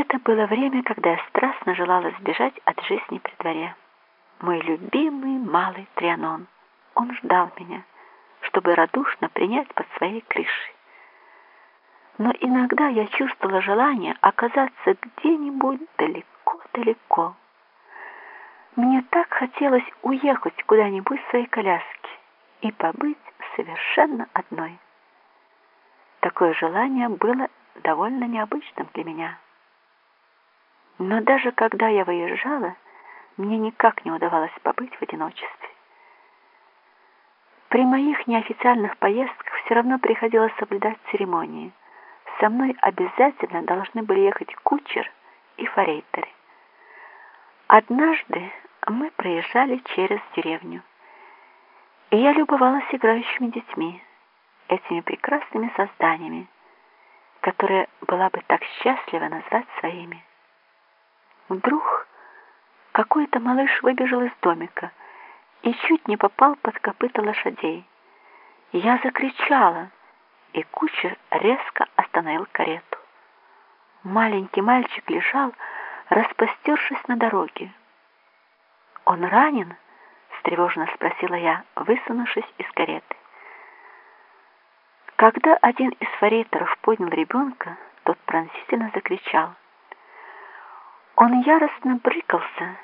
Это было время, когда я страстно желала сбежать от жизни при дворе. Мой любимый малый Трианон. Он ждал меня, чтобы радушно принять под своей крышей. Но иногда я чувствовала желание оказаться где-нибудь далеко-далеко. Мне так хотелось уехать куда-нибудь в своей коляске и побыть совершенно одной. Такое желание было довольно необычным для меня. Но даже когда я выезжала, мне никак не удавалось побыть в одиночестве. При моих неофициальных поездках все равно приходилось соблюдать церемонии. Со мной обязательно должны были ехать кучер и форейтеры. Однажды мы проезжали через деревню, и я любовалась играющими детьми, этими прекрасными созданиями, которые была бы так счастлива назвать своими. Вдруг какой-то малыш выбежал из домика и чуть не попал под копыта лошадей. Я закричала, и кучер резко остановил карету. Маленький мальчик лежал, распростершись на дороге. «Он ранен?» — встревоженно спросила я, высунувшись из кареты. Когда один из форейтеров поднял ребенка, тот пронзительно закричал. Он яростно брыкался,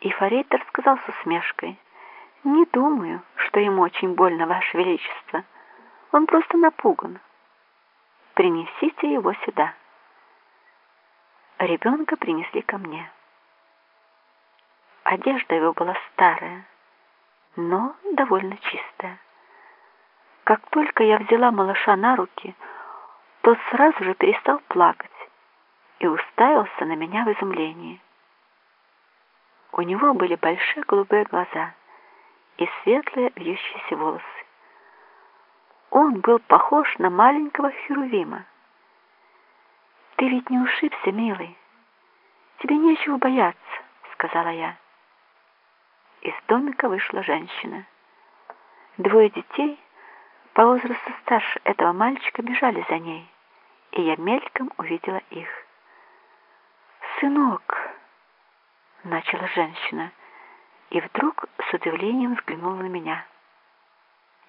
и форейтер сказал с усмешкой, «Не думаю, что ему очень больно, Ваше Величество. Он просто напуган. Принесите его сюда». Ребенка принесли ко мне. Одежда его была старая, но довольно чистая. Как только я взяла малыша на руки, тот сразу же перестал плакать и уставился на меня в изумлении. У него были большие голубые глаза и светлые вьющиеся волосы. Он был похож на маленького херувима. «Ты ведь не ушибся, милый. Тебе нечего бояться», — сказала я. Из домика вышла женщина. Двое детей по возрасту старше этого мальчика бежали за ней, и я мельком увидела их. «Сынок!» — начала женщина, и вдруг с удивлением взглянула на меня.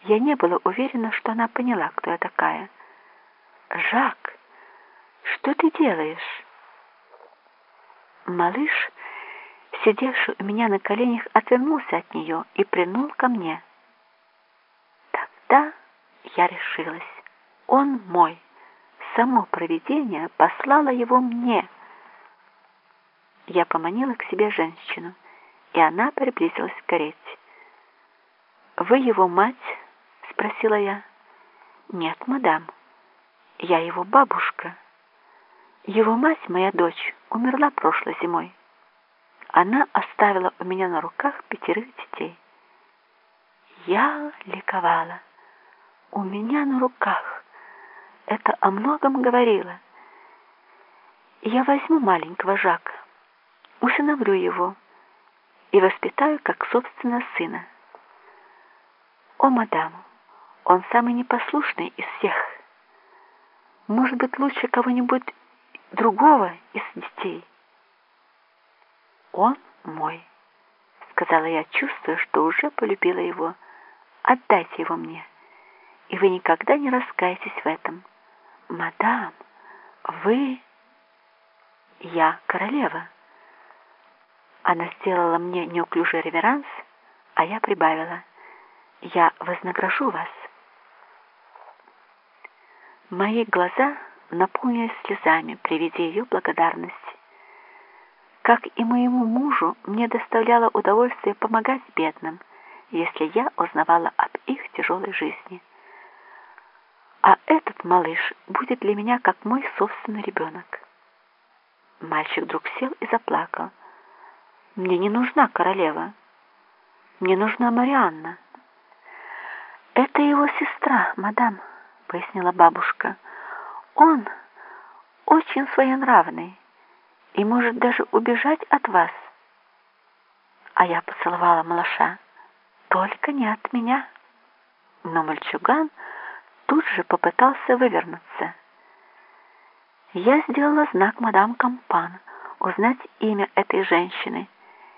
Я не была уверена, что она поняла, кто я такая. «Жак, что ты делаешь?» Малыш сидевший у меня на коленях, отвернулся от нее и прильнул ко мне. Тогда я решилась. Он мой. Само провидение послало его мне. Я поманила к себе женщину, и она приблизилась к карете. «Вы его мать?» — спросила я. «Нет, мадам, я его бабушка. Его мать, моя дочь, умерла прошлой зимой она оставила у меня на руках пятерых детей. Я ликовала. У меня на руках. Это о многом говорило. Я возьму маленького Жака, усыновлю его и воспитаю как собственного сына. О, мадам, он самый непослушный из всех. Может быть, лучше кого-нибудь другого из детей. «Он мой», — сказала я, чувствуя, что уже полюбила его. «Отдайте его мне, и вы никогда не раскаетесь в этом. Мадам, вы...» «Я королева». Она сделала мне неуклюжий реверанс, а я прибавила. «Я вознагражу вас». Мои глаза наполнились слезами при виде ее благодарности. Как и моему мужу, мне доставляло удовольствие помогать бедным, если я узнавала об их тяжелой жизни. А этот малыш будет для меня как мой собственный ребенок. Мальчик вдруг сел и заплакал. «Мне не нужна королева. Мне нужна Марианна». «Это его сестра, мадам», — пояснила бабушка. «Он очень своенравный и может даже убежать от вас. А я поцеловала малыша, только не от меня. Но мальчуган тут же попытался вывернуться. Я сделала знак мадам Кампан узнать имя этой женщины –